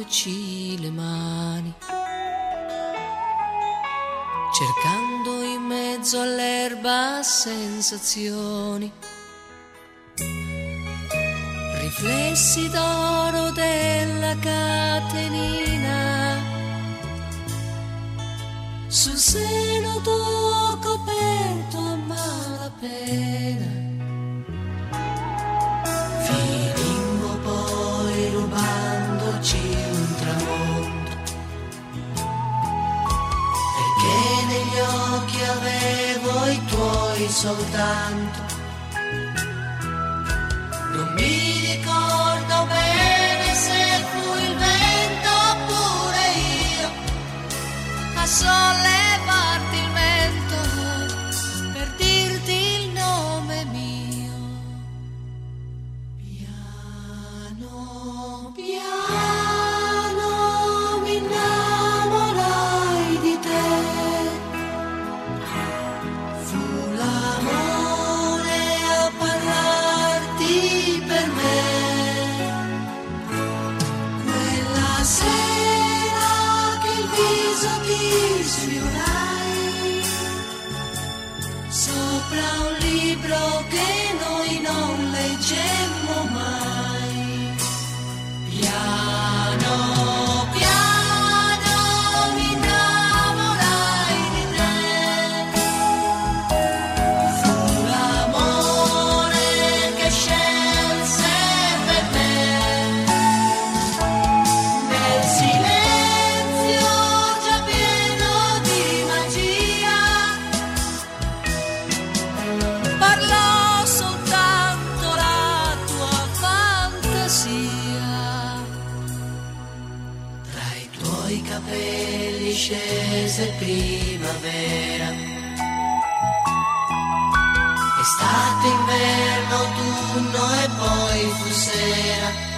levandoci le mani, cercando in mezzo all'erba sensazioni, riflessi d'oro della catenina, sul seno tuo coperto a malapena. Occhi avevo i tuoi soltanto. Non mi ricordo sfiorai sopra un libro che noi non leggemmo i tuoi capelli scese primavera. Estate, inverno, autunno e poi fu sera.